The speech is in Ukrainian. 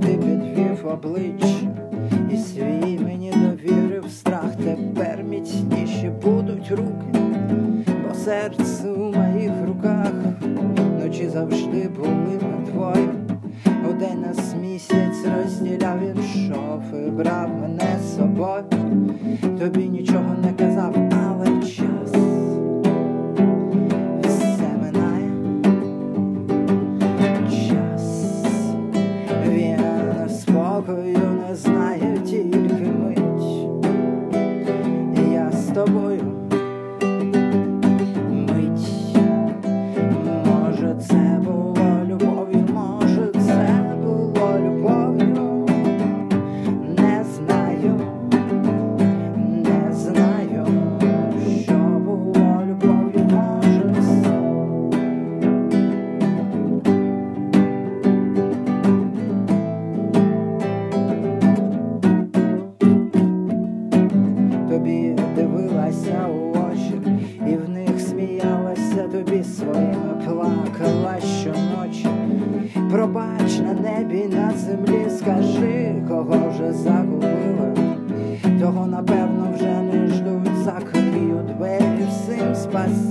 ти підвів обличчя, і свій мені довірив страх, тепер міцніші будуть руки, бо серце у моїх руках, ночі завжди були ми двоє. Один нас місяць розділяв, він йшов і брав мене з собою. Тобі нічого не землі, скажи, кого вже загубила, того напевно вже не ждуть, закрию двері всім спасибі.